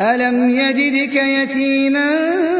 أَلَمْ يَجِدْكَ يَتِيمًا